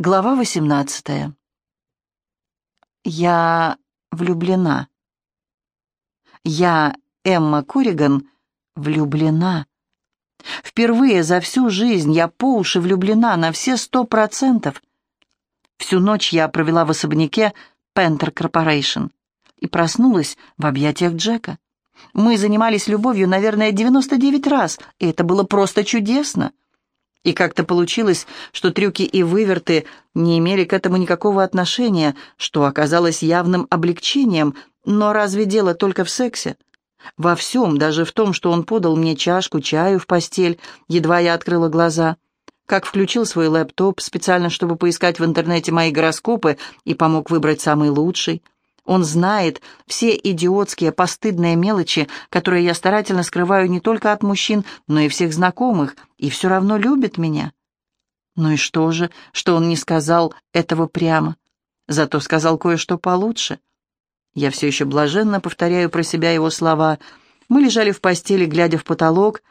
Глава 18. Я влюблена. Я, Эмма Куриган, влюблена. Впервые за всю жизнь я по уши влюблена на все сто процентов. Всю ночь я провела в особняке Пентер Корпорейшн и проснулась в объятиях Джека. Мы занимались любовью, наверное, 99 раз, и это было просто чудесно. И как-то получилось, что трюки и выверты не имели к этому никакого отношения, что оказалось явным облегчением, но разве дело только в сексе? Во всем, даже в том, что он подал мне чашку чаю в постель, едва я открыла глаза, как включил свой лэптоп специально, чтобы поискать в интернете мои гороскопы и помог выбрать самый лучший — он знает все идиотские, постыдные мелочи, которые я старательно скрываю не только от мужчин, но и всех знакомых, и все равно любит меня. Ну и что же, что он не сказал этого прямо? Зато сказал кое-что получше. Я все еще блаженно повторяю про себя его слова. Мы лежали в постели, глядя в потолок,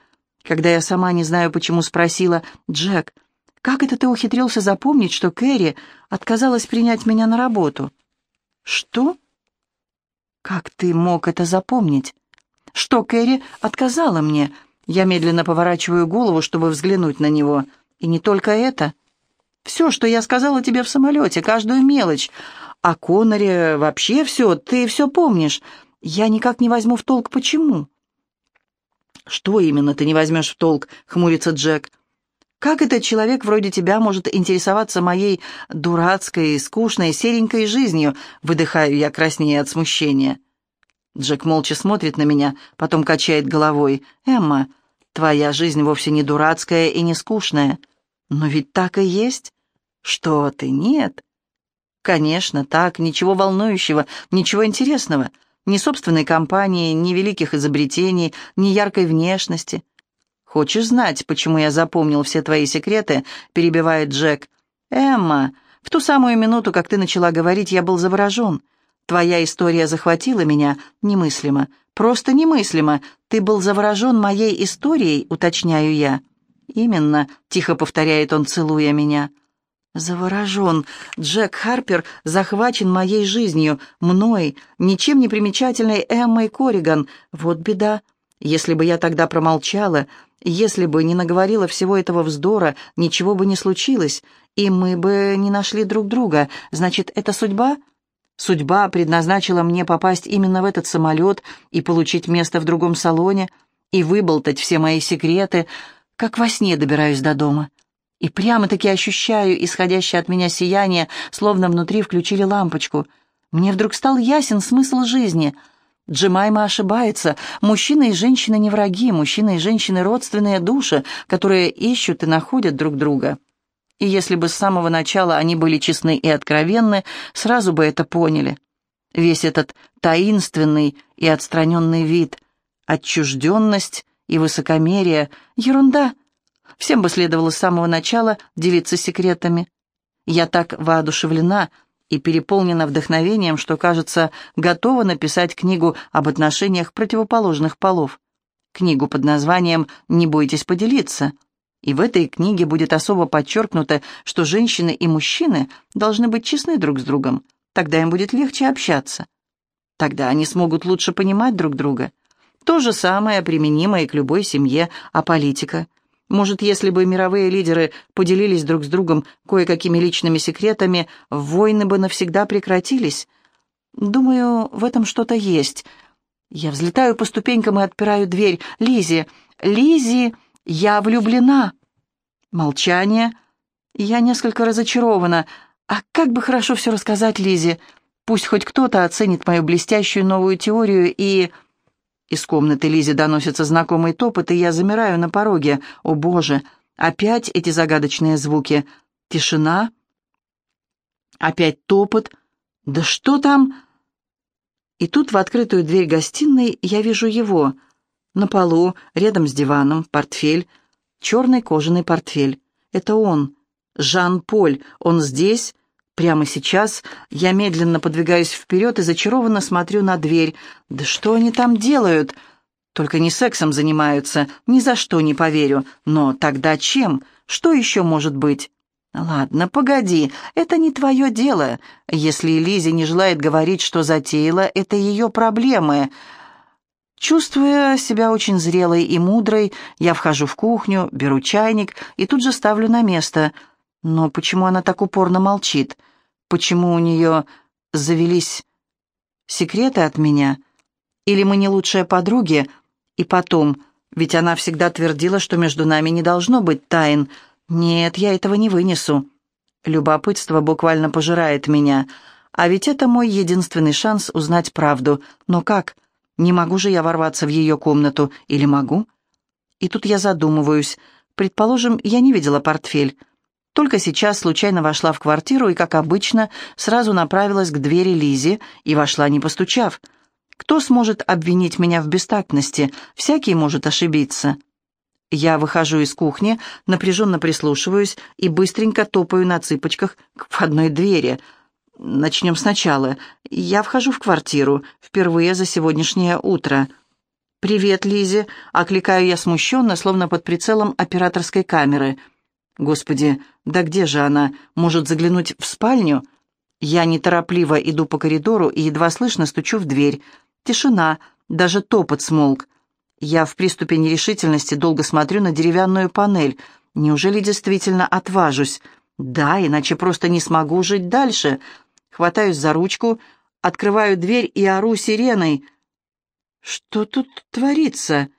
когда я сама не знаю почему спросила, «Джек, как это ты ухитрился запомнить, что Кэрри отказалась принять меня на работу?» «Что?» «Как ты мог это запомнить?» «Что Кэрри отказала мне?» Я медленно поворачиваю голову, чтобы взглянуть на него. «И не только это. Все, что я сказала тебе в самолете, каждую мелочь. О Коноре вообще все, ты все помнишь. Я никак не возьму в толк, почему». «Что именно ты не возьмешь в толк?» — хмурится Джек. «Как этот человек вроде тебя может интересоваться моей дурацкой, скучной, серенькой жизнью?» — выдыхаю я краснее от смущения. Джек молча смотрит на меня, потом качает головой. «Эмма, твоя жизнь вовсе не дурацкая и не скучная. Но ведь так и есть». «Что ты, нет?» «Конечно, так, ничего волнующего, ничего интересного. Ни собственной компании, ни великих изобретений, ни яркой внешности». «Хочешь знать, почему я запомнил все твои секреты?» — перебивает Джек. «Эмма, в ту самую минуту, как ты начала говорить, я был заворожен. Твоя история захватила меня немыслимо, просто немыслимо. Ты был заворожен моей историей, уточняю я». «Именно», — тихо повторяет он, целуя меня. «Заворожен. Джек Харпер захвачен моей жизнью, мной, ничем не примечательной Эммой Кориган. Вот беда. Если бы я тогда промолчала, если бы не наговорила всего этого вздора, ничего бы не случилось, и мы бы не нашли друг друга. Значит, это судьба? Судьба предназначила мне попасть именно в этот самолет и получить место в другом салоне, и выболтать все мои секреты, как во сне добираюсь до дома. И прямо-таки ощущаю исходящее от меня сияние, словно внутри включили лампочку. Мне вдруг стал ясен смысл жизни — Джемайма ошибается. Мужчины и женщины не враги, мужчины и женщины родственные души, которые ищут и находят друг друга. И если бы с самого начала они были честны и откровенны, сразу бы это поняли. Весь этот таинственный и отстраненный вид, отчужденность и высокомерие — ерунда. Всем бы следовало с самого начала делиться секретами. Я так воодушевлена — и переполнена вдохновением, что, кажется, готова написать книгу об отношениях противоположных полов. Книгу под названием «Не бойтесь поделиться». И в этой книге будет особо подчеркнуто, что женщины и мужчины должны быть честны друг с другом. Тогда им будет легче общаться. Тогда они смогут лучше понимать друг друга. То же самое применимо и к любой семье, а политика – может, если бы мировые лидеры поделились друг с другом кое-какими личными секретами, войны бы навсегда прекратились? Думаю, в этом что-то есть. Я взлетаю по ступенькам и отпираю дверь. Лизи, Лизи, я влюблена. Молчание. Я несколько разочарована. А как бы хорошо все рассказать Лизе. Пусть хоть кто-то оценит мою блестящую новую теорию и... Из комнаты Лизи доносится знакомый топот, и я замираю на пороге. О, Боже! Опять эти загадочные звуки. Тишина. Опять топот. Да что там? И тут в открытую дверь гостиной я вижу его. На полу, рядом с диваном, портфель. Черный кожаный портфель. Это он. Жан-Поль. Он здесь, Прямо сейчас я медленно подвигаюсь вперед и зачарованно смотрю на дверь. Да что они там делают? Только не сексом занимаются, ни за что не поверю. Но тогда чем? Что еще может быть? «Ладно, погоди, это не твое дело. Если Лизе не желает говорить, что затеяла, это ее проблемы». Чувствуя себя очень зрелой и мудрой, я вхожу в кухню, беру чайник и тут же ставлю на место. Но почему она так упорно молчит? Почему у нее завелись секреты от меня? Или мы не лучшие подруги? И потом, ведь она всегда твердила, что между нами не должно быть тайн. Нет, я этого не вынесу. Любопытство буквально пожирает меня. А ведь это мой единственный шанс узнать правду. Но как? Не могу же я ворваться в ее комнату. Или могу? И тут я задумываюсь. Предположим, я не видела портфель. Только сейчас случайно вошла в квартиру и, как обычно, сразу направилась к двери Лизи и вошла, не постучав. Кто сможет обвинить меня в бестактности? Всякий может ошибиться. Я выхожу из кухни, напряженно прислушиваюсь и быстренько топаю на цыпочках к входной двери. Начнем сначала. Я вхожу в квартиру, впервые за сегодняшнее утро. «Привет, Лизи!» — окликаю я смущенно, словно под прицелом операторской камеры. «Господи, да где же она? Может, заглянуть в спальню?» Я неторопливо иду по коридору и едва слышно стучу в дверь. Тишина, даже топот смолк. Я в приступе нерешительности долго смотрю на деревянную панель. Неужели действительно отважусь? Да, иначе просто не смогу жить дальше. Хватаюсь за ручку, открываю дверь и ору сиреной. Что тут творится?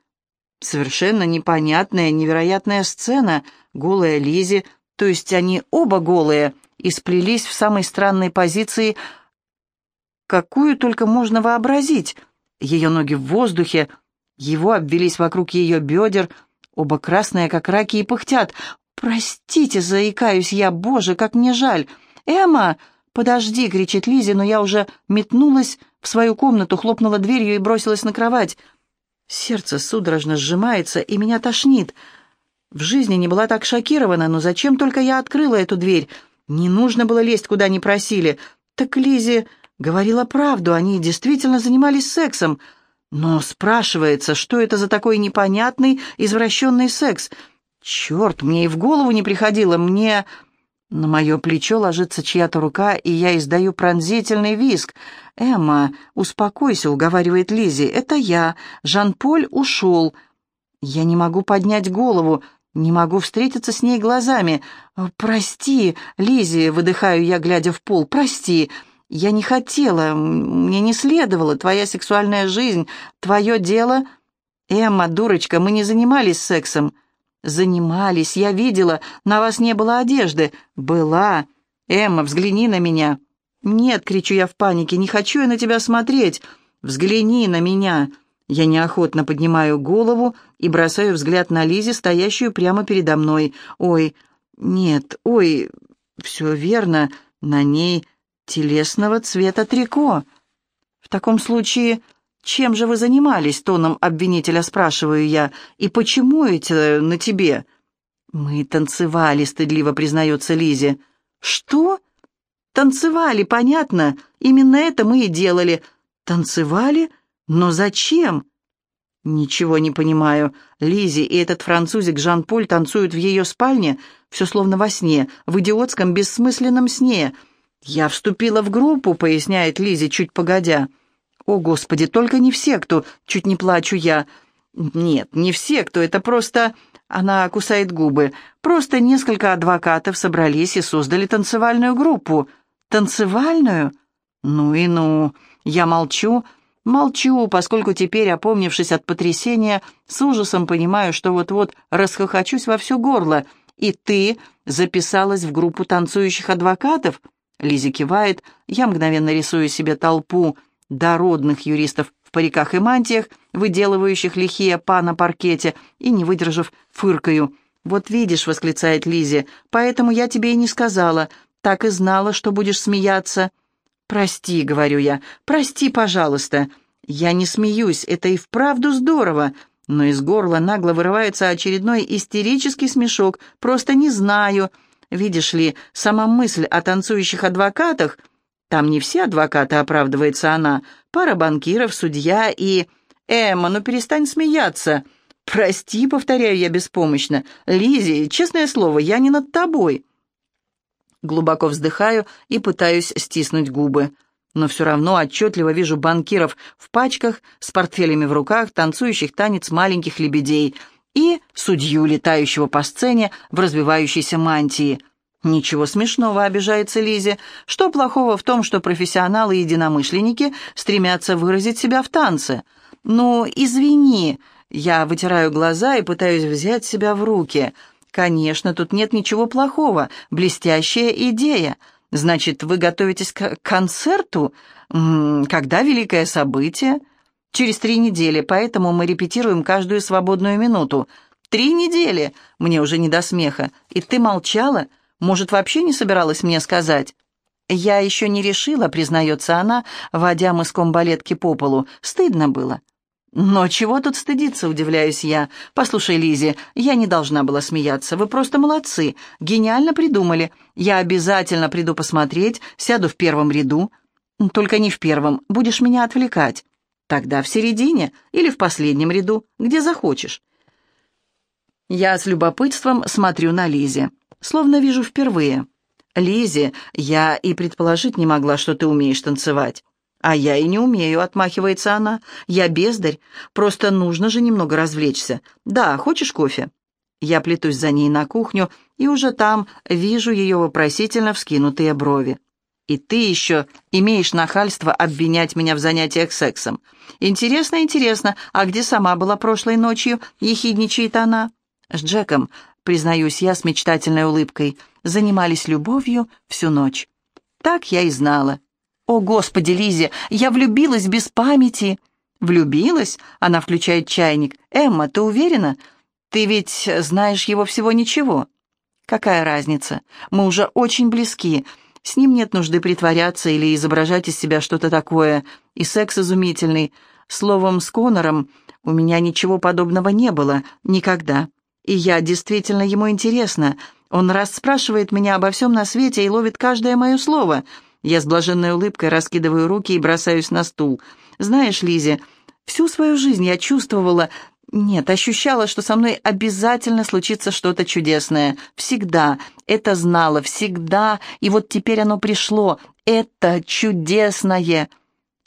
Совершенно непонятная, невероятная сцена. Голая Лизи, то есть они оба голые, и сплелись в самой странной позиции, какую только можно вообразить. Ее ноги в воздухе, его обвелись вокруг ее бедер, оба красные, как раки, и пыхтят. «Простите, заикаюсь я, боже, как мне жаль! Эмма!» «Подожди!» — кричит Лизи, но я уже метнулась в свою комнату, хлопнула дверью и бросилась на кровать. Сердце судорожно сжимается, и меня тошнит. В жизни не была так шокирована, но зачем только я открыла эту дверь? Не нужно было лезть, куда не просили. Так Лизи говорила правду, они действительно занимались сексом. Но спрашивается, что это за такой непонятный, извращенный секс? Черт, мне и в голову не приходило, мне... На мое плечо ложится чья-то рука, и я издаю пронзительный визг. «Эмма, успокойся», — уговаривает Лизи. «Это я. Жан-Поль ушел». Я не могу поднять голову, не могу встретиться с ней глазами. «Прости, Лизи», — выдыхаю я, глядя в пол. «Прости. Я не хотела, мне не следовало. Твоя сексуальная жизнь, твое дело...» «Эмма, дурочка, мы не занимались сексом». «Занимались, я видела, на вас не было одежды». «Была. Эмма, взгляни на меня». «Нет», — кричу я в панике, — «не хочу я на тебя смотреть. Взгляни на меня». Я неохотно поднимаю голову и бросаю взгляд на Лизи, стоящую прямо передо мной. «Ой, нет, ой, все верно, на ней телесного цвета трико». «В таком случае «Чем же вы занимались?» — тоном обвинителя спрашиваю я. «И почему это на тебе?» «Мы танцевали», — стыдливо признается Лизе. «Что?» «Танцевали, понятно. Именно это мы и делали. Танцевали? Но зачем?» «Ничего не понимаю. Лизи и этот французик Жан-Поль танцуют в ее спальне, все словно во сне, в идиотском бессмысленном сне. Я вступила в группу», — поясняет Лизи чуть погодя. «О, Господи, только не все, кто...» Чуть не плачу я. «Нет, не все, кто... Это просто...» Она кусает губы. «Просто несколько адвокатов собрались и создали танцевальную группу». «Танцевальную?» «Ну и ну...» Я молчу, молчу, поскольку теперь, опомнившись от потрясения, с ужасом понимаю, что вот-вот расхохочусь во все горло. «И ты записалась в группу танцующих адвокатов?» Лизи кивает, я мгновенно рисую себе толпу дородных юристов в париках и мантиях, выделывающих лихие па на паркете, и, не выдержав, фыркаю. «Вот видишь», — восклицает Лизи, — «поэтому я тебе и не сказала. Так и знала, что будешь смеяться». «Прости», — говорю я, — «прости, пожалуйста». «Я не смеюсь, это и вправду здорово», но из горла нагло вырывается очередной истерический смешок. «Просто не знаю». Видишь ли, сама мысль о танцующих адвокатах там не все адвокаты, оправдывается она. Пара банкиров, судья и... Эмма, ну перестань смеяться. Прости, повторяю я беспомощно. Лизи, честное слово, я не над тобой. Глубоко вздыхаю и пытаюсь стиснуть губы. Но все равно отчетливо вижу банкиров в пачках, с портфелями в руках, танцующих танец маленьких лебедей и судью, летающего по сцене в развивающейся мантии. Ничего смешного, обижается Лизе. Что плохого в том, что профессионалы и единомышленники стремятся выразить себя в танце? Ну, извини, я вытираю глаза и пытаюсь взять себя в руки. Конечно, тут нет ничего плохого. Блестящая идея. Значит, вы готовитесь к концерту? Когда великое событие? Через три недели, поэтому мы репетируем каждую свободную минуту. Три недели! Мне уже не до смеха. И ты молчала? Может, вообще не собиралась мне сказать? Я еще не решила, признается она, водя мыском балетки по полу. Стыдно было. «Но чего тут стыдиться?» — удивляюсь я. «Послушай, Лизи, я не должна была смеяться. Вы просто молодцы. Гениально придумали. Я обязательно приду посмотреть, сяду в первом ряду. Только не в первом. Будешь меня отвлекать. Тогда в середине или в последнем ряду, где захочешь». Я с любопытством смотрю на Лизи, словно вижу впервые. «Лизи, я и предположить не могла, что ты умеешь танцевать». «А я и не умею», — отмахивается она. «Я бездарь. Просто нужно же немного развлечься. Да, хочешь кофе?» Я плетусь за ней на кухню, и уже там вижу ее вопросительно вскинутые брови. «И ты еще имеешь нахальство обвинять меня в занятиях сексом. Интересно, интересно, а где сама была прошлой ночью?» — ехидничает она. «С Джеком, признаюсь я с мечтательной улыбкой, занимались любовью всю ночь. Так я и знала». «О, Господи, Лизе, я влюбилась без памяти!» «Влюбилась?» — она включает чайник. «Эмма, ты уверена? Ты ведь знаешь его всего ничего». «Какая разница? Мы уже очень близки. С ним нет нужды притворяться или изображать из себя что-то такое. И секс изумительный. Словом, с Конором у меня ничего подобного не было. Никогда. И я действительно ему интересна. Он раз спрашивает меня обо всем на свете и ловит каждое мое слово». Я с блаженной улыбкой раскидываю руки и бросаюсь на стул. «Знаешь, Лизе, всю свою жизнь я чувствовала... Нет, ощущала, что со мной обязательно случится что-то чудесное. Всегда. Это знала. Всегда. И вот теперь оно пришло. Это чудесное!»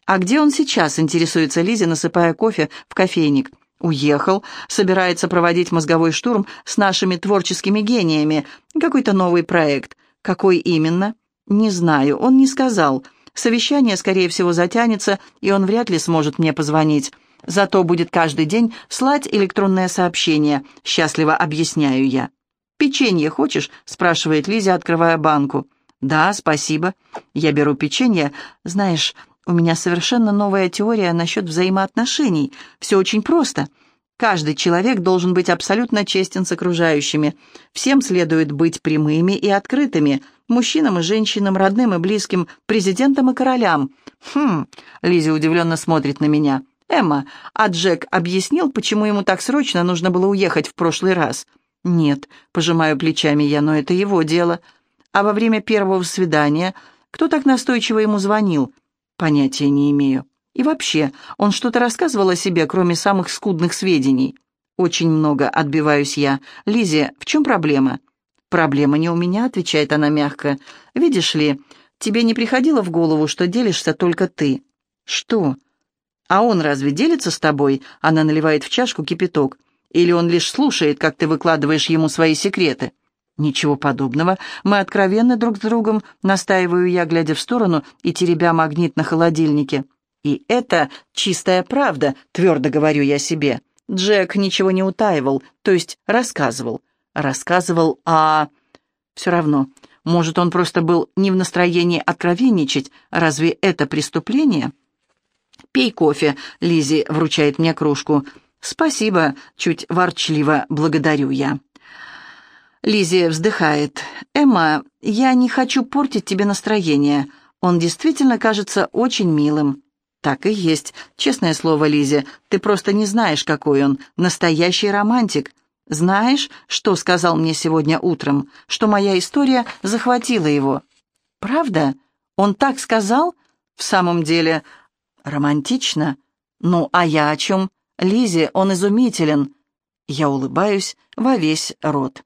«А где он сейчас?» — интересуется Лизе, насыпая кофе в кофейник. «Уехал. Собирается проводить мозговой штурм с нашими творческими гениями. Какой-то новый проект. Какой именно?» «Не знаю, он не сказал. Совещание, скорее всего, затянется, и он вряд ли сможет мне позвонить. Зато будет каждый день слать электронное сообщение. Счастливо объясняю я». «Печенье хочешь?» — спрашивает Лиза, открывая банку. «Да, спасибо. Я беру печенье. Знаешь, у меня совершенно новая теория насчет взаимоотношений. Все очень просто. Каждый человек должен быть абсолютно честен с окружающими. Всем следует быть прямыми и открытыми, мужчинам и женщинам, родным и близким, президентам и королям. Хм, Лиза удивленно смотрит на меня. Эмма, а Джек объяснил, почему ему так срочно нужно было уехать в прошлый раз? Нет, пожимаю плечами я, но это его дело. А во время первого свидания кто так настойчиво ему звонил? Понятия не имею. И вообще, он что-то рассказывал о себе, кроме самых скудных сведений. Очень много, отбиваюсь я. Лизе, в чем проблема? Проблема не у меня, отвечает она мягко. Видишь ли, тебе не приходило в голову, что делишься только ты? Что? А он разве делится с тобой? Она наливает в чашку кипяток. Или он лишь слушает, как ты выкладываешь ему свои секреты? «Ничего подобного. Мы откровенны друг с другом», — настаиваю я, глядя в сторону и теребя магнит на холодильнике. И это чистая правда, твердо говорю я себе. Джек ничего не утаивал, то есть рассказывал. Рассказывал о... Все равно, может, он просто был не в настроении откровенничать. Разве это преступление? «Пей кофе», — Лизи вручает мне кружку. «Спасибо», — чуть ворчливо благодарю я. Лизи вздыхает. «Эмма, я не хочу портить тебе настроение. Он действительно кажется очень милым. «Так и есть. Честное слово, Лизе, ты просто не знаешь, какой он. Настоящий романтик. Знаешь, что сказал мне сегодня утром? Что моя история захватила его». «Правда? Он так сказал? В самом деле, романтично. Ну, а я о чем? Лизе, он изумителен». Я улыбаюсь во весь рот.